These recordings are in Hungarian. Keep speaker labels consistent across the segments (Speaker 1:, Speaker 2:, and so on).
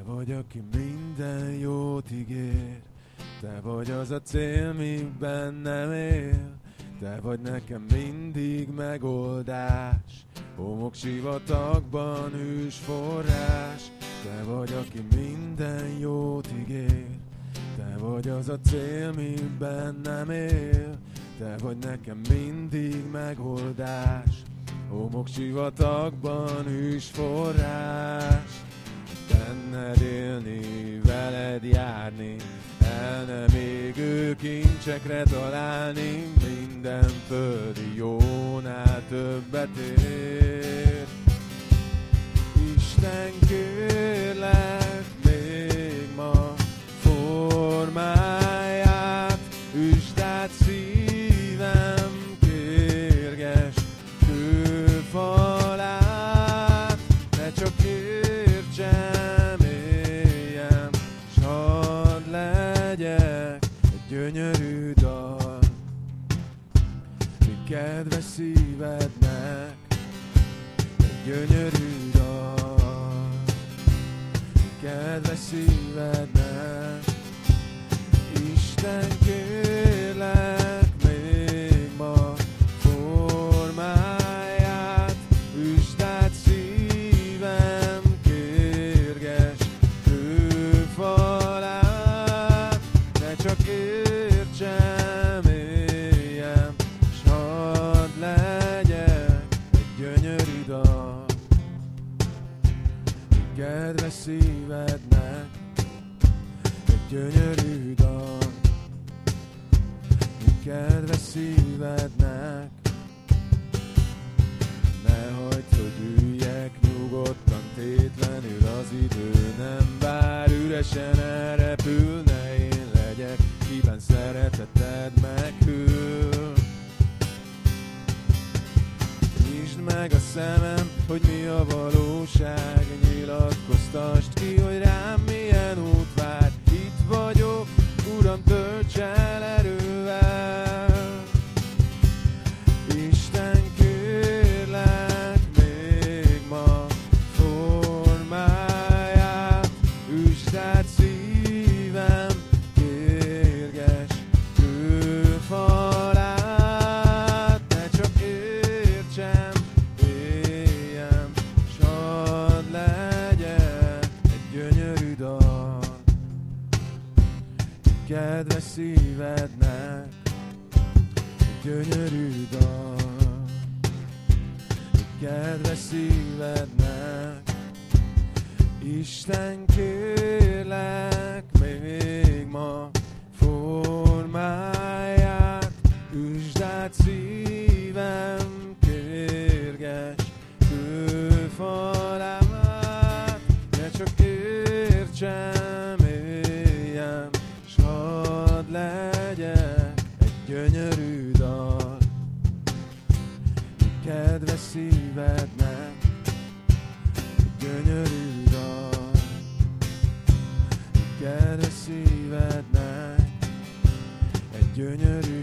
Speaker 1: Te vagy, aki minden jót ígér, Te vagy az a cél, mi bennem él, Te vagy nekem mindig megoldás, Homok sivatagban hűs forrás, Te vagy, aki minden jót ígér, Te vagy az a cél, mi bennem él, Te vagy nekem mindig megoldás, Homok sivatagban hűs forrás, benned élni, veled járni, el nem égő kincsekre találni, minden földi jónál többet ér. Isten kérlek egy gyönyörű dal, mi kedves szívednek, gyönyörű dal, mi kedves szívednek. Ne hagyd, hogy üljek nyugodtan, tétlenül az idő nem vár, üresen elrepülne, én legyek, kiben szereteted meghűl. Nyisd meg a szemem, hogy mi a valóság, nyilatkoztasd ki, hogy rám Isten kérlek még egy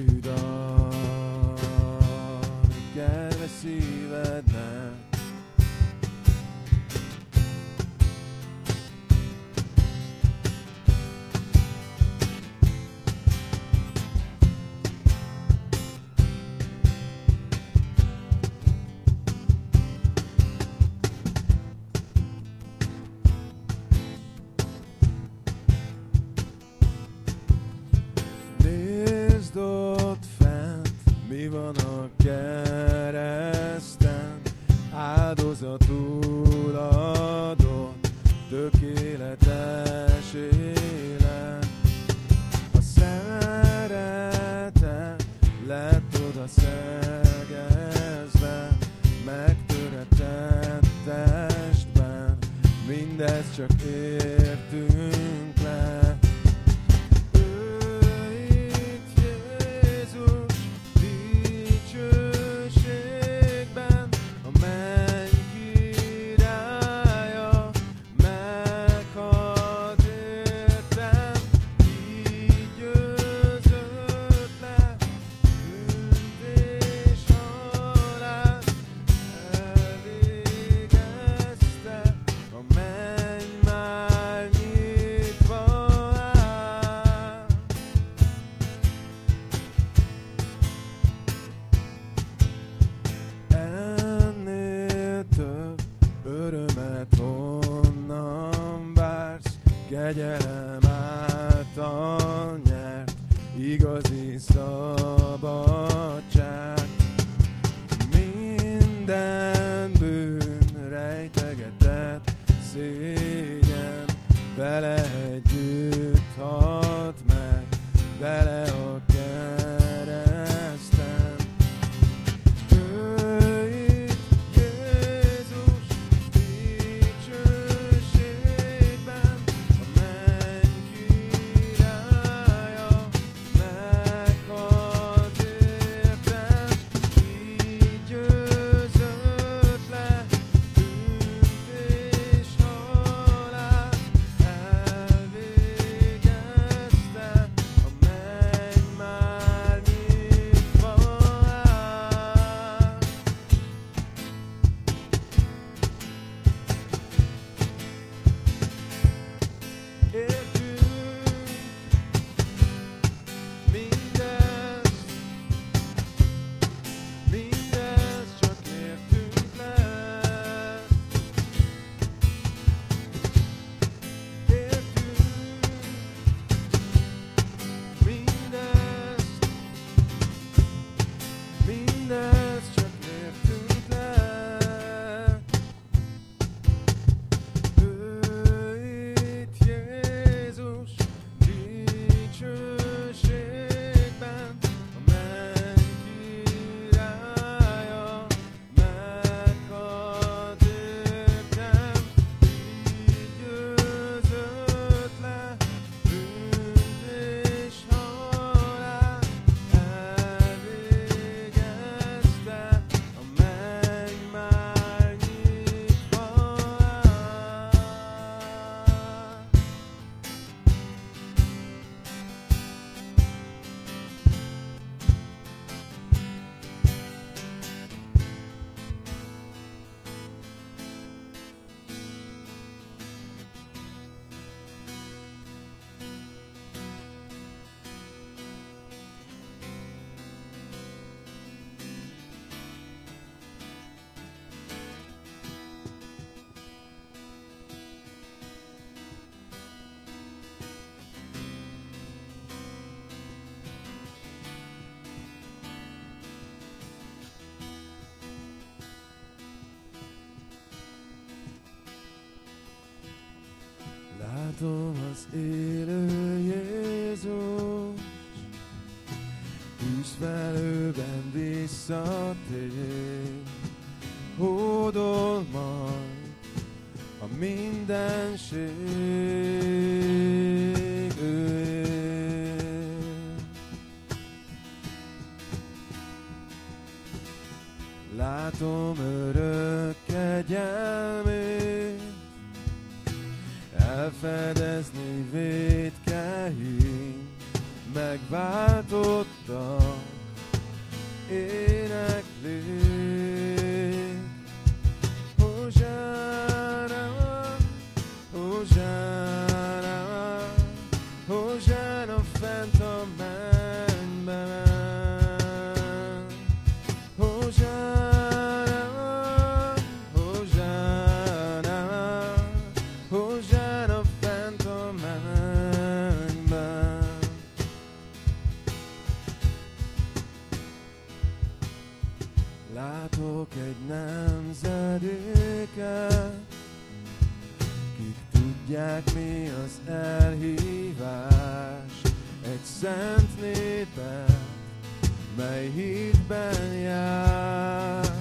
Speaker 1: yeah. látom az élő Jézus, tűzfelőben visszatér, hódol majd a mindenség. felfedezni védkeim, megváltottak, éneklünk. Hosanna. Látok egy nemzedéket, kik tudják mi az elhívás. Egy szent népet, mely hídben jár.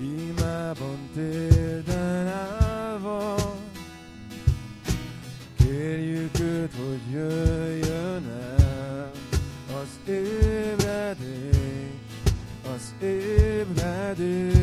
Speaker 1: Imában térden állva, kérjük őt, hogy jöjjön el az ő did.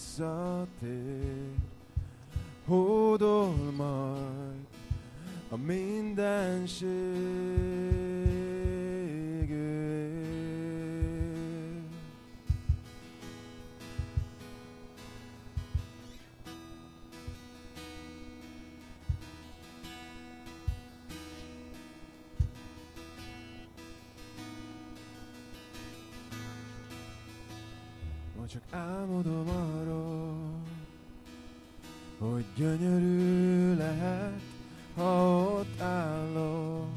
Speaker 1: Visszatér, hódol majd a mindenség. Álmodom arról, hogy gyönyörű lehet, ha ott állok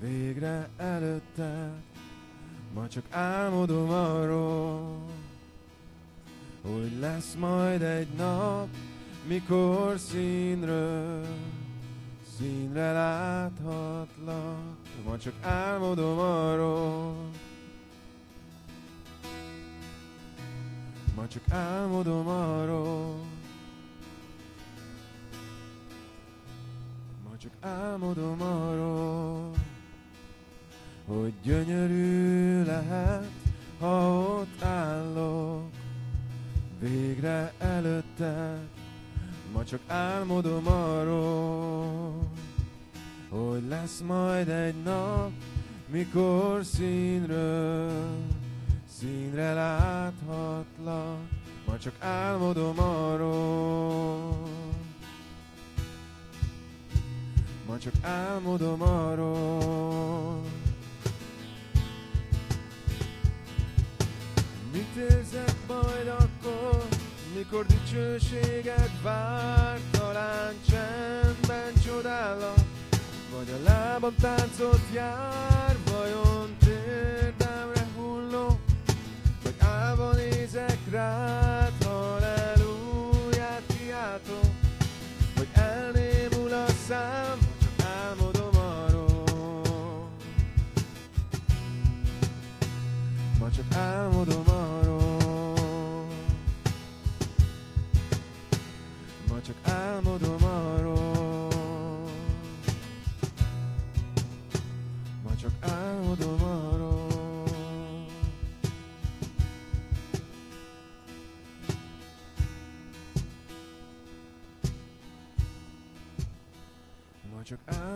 Speaker 1: végre előtted. Ma csak álmodom arról, hogy lesz majd egy nap, mikor színről színre láthatlak. Ma csak álmodom arról, ma csak álmodom arról, ma csak álmodom arról, hogy gyönyörű lehet, ha ott állok végre előtted. Ma csak álmodom arról, hogy lesz majd egy nap, mikor színről színre láthatlak. Ma csak álmodom arról, ma csak álmodom arról, Mit érzek majd akkor, mikor dicsőséget vár, talán csendben csodálak, vagy a lábam táncot jár,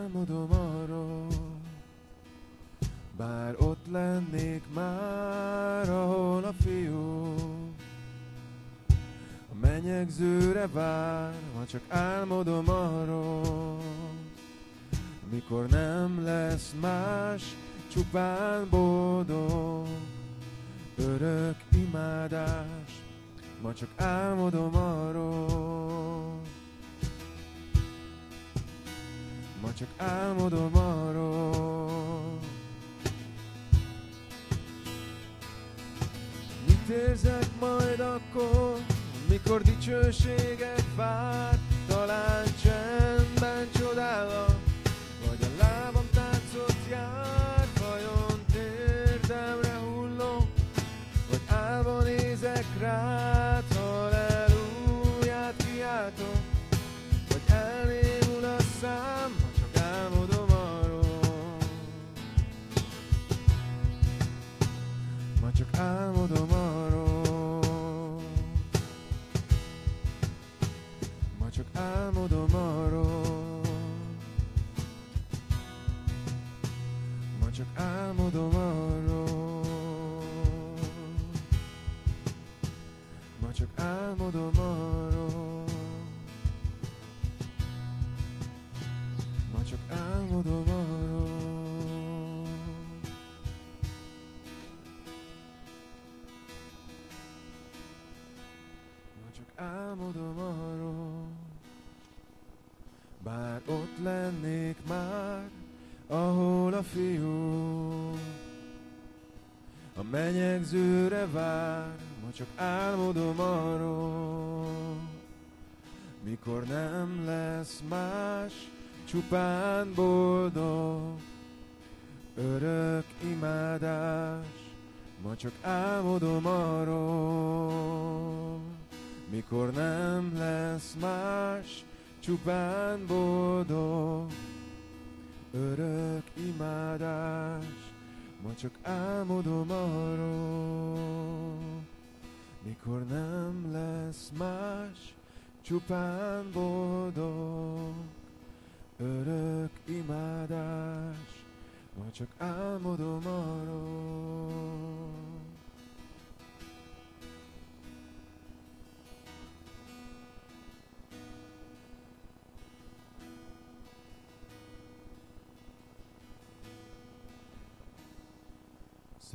Speaker 1: álmodom arról. Bár ott lennék már, ahol a fiú a menyegzőre vár, ma csak álmodom arról, mikor nem lesz más, csupán boldog, örök imádás, ma csak álmodom arról, csak álmodom arról, Mit érzek majd akkor, mikor dicsőséget vár, talán Ma csak álmodom arról. Ma csak álmodom arról. Ma csak álmodom arról. Ma csak álmodom arról. Álmodom arról, bár ott lennék már, ahol a fiú a menyegzőre vár, ma csak álmodom arról, mikor nem lesz más, csupán boldog, örök imádás, ma csak álmodom arról, mikor nem lesz más, csupán boldog, örök imádás, ma csak álmodom arról, mikor nem lesz más, csupán boldog, örök imádás, vagy csak álmodom arról.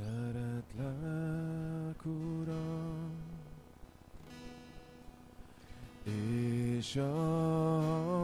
Speaker 1: Szeretlek, Uram, és a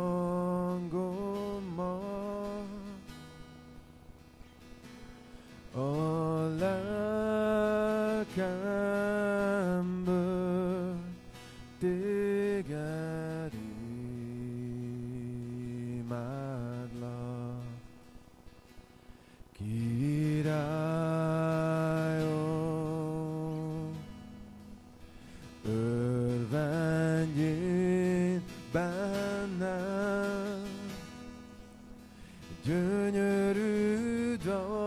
Speaker 1: gyönyörű dal